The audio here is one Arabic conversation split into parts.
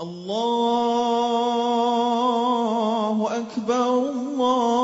اللَّهُ أَكْبَرُ اللَّهُ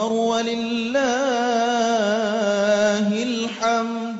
أَكْبَرُ وَلِلَّهِ الْحَمْدُ.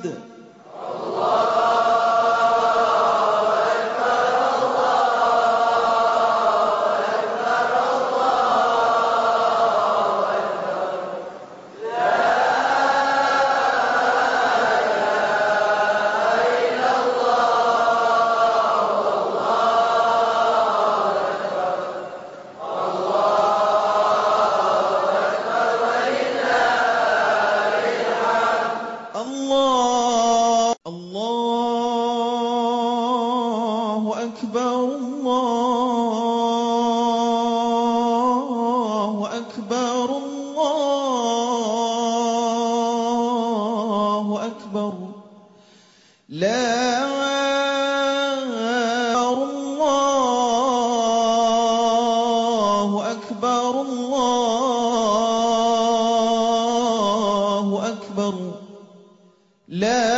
لَا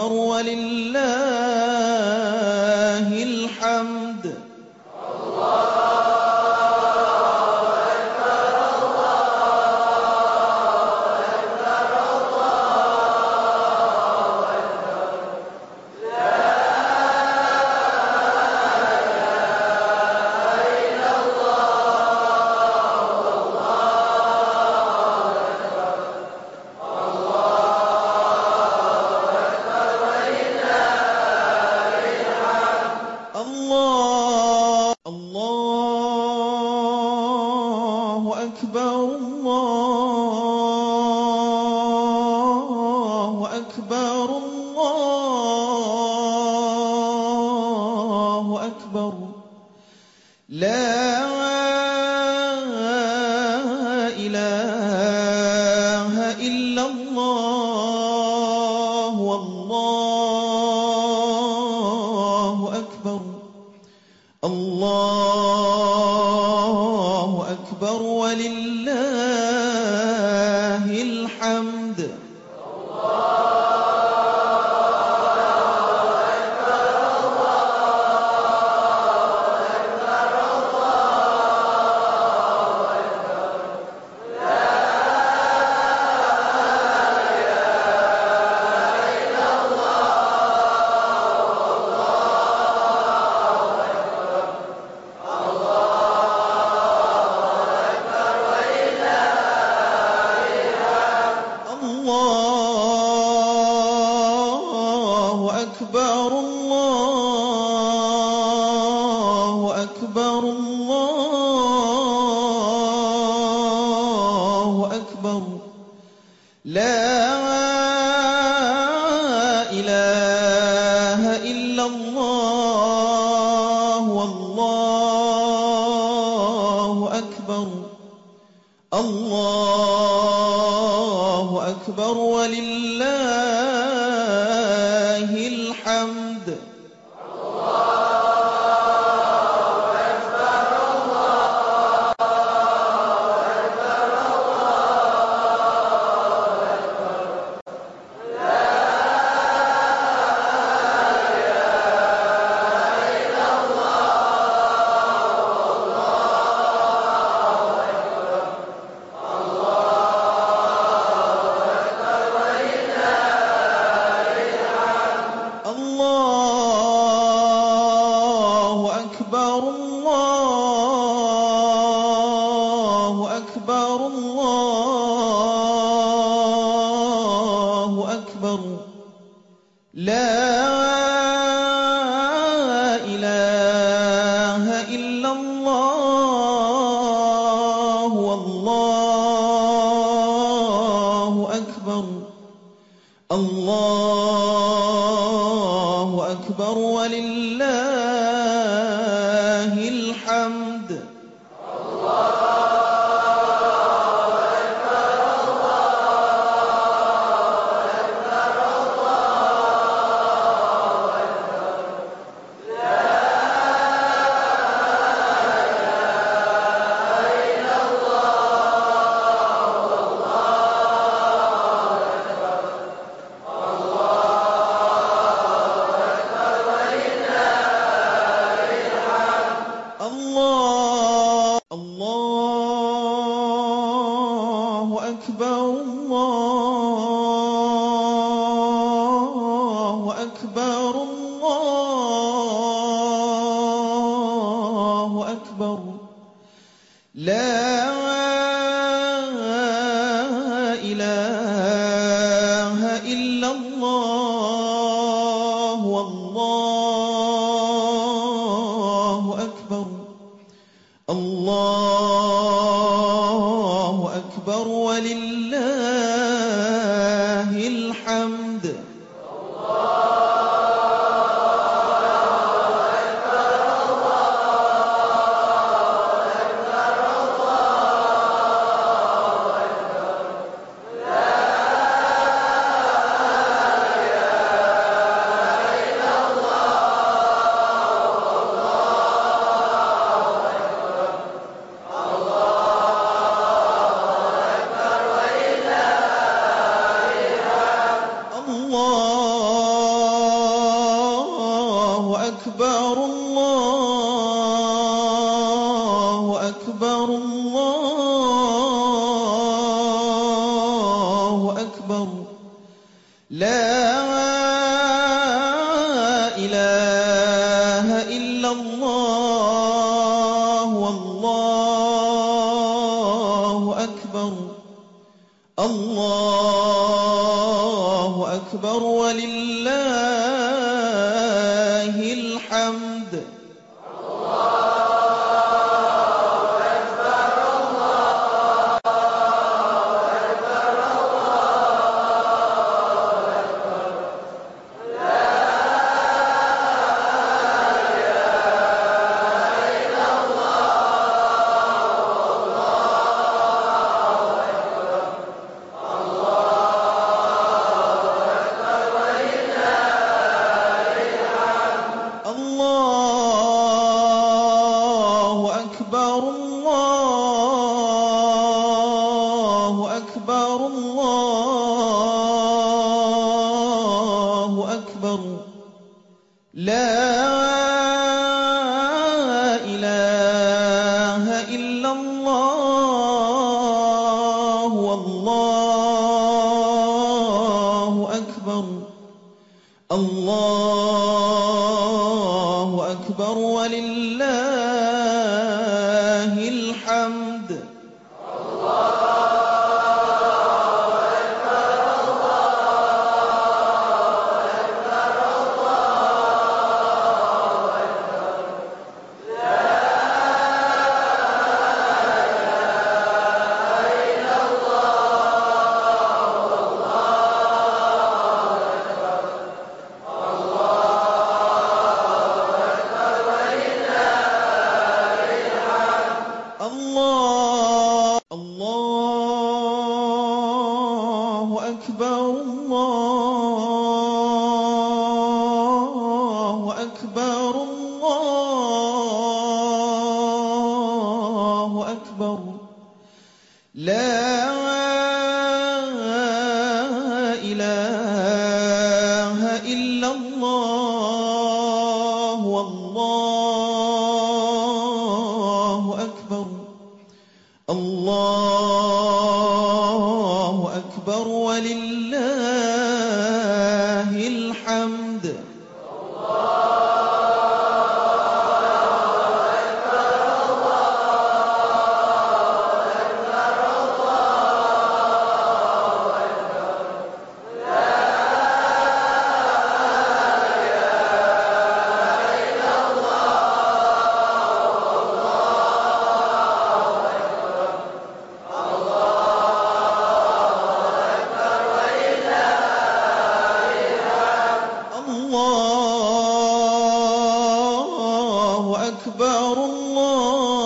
أكبر ولله الحمد. الله الله أكبر. لا الحمد أكبر. الله أكبر ولله لا أكبر الله.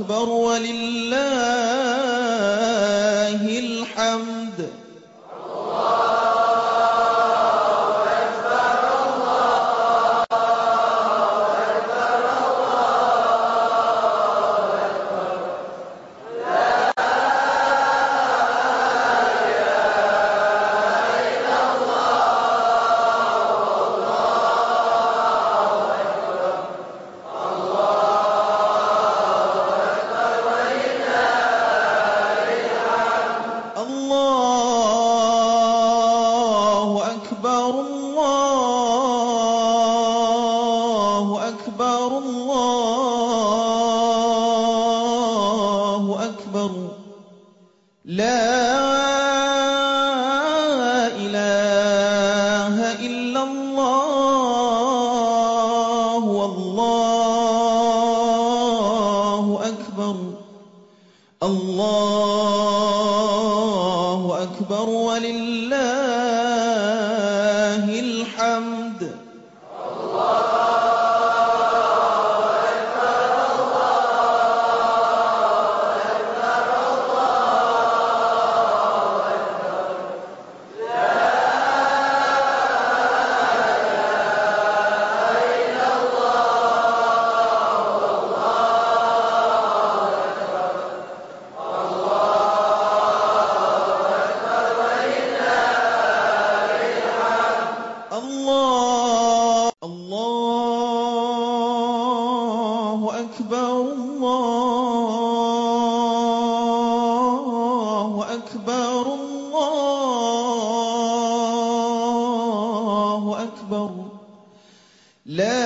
أكبر ولله الله لا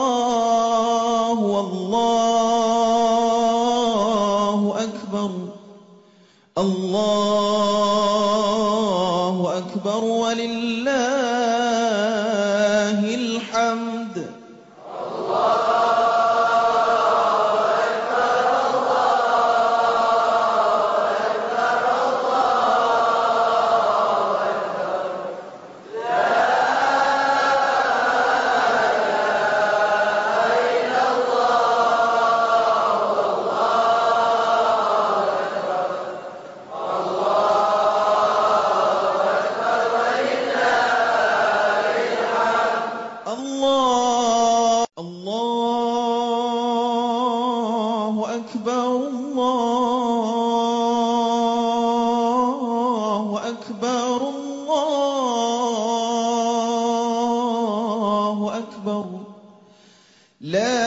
لا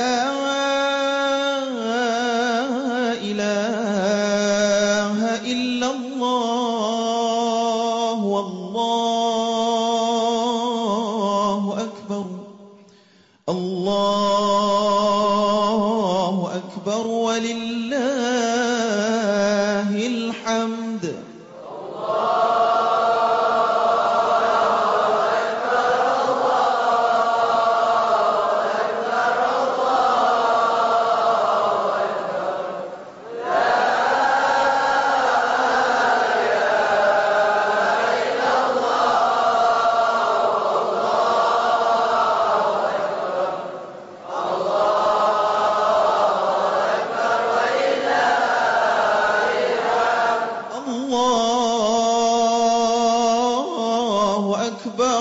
أكبر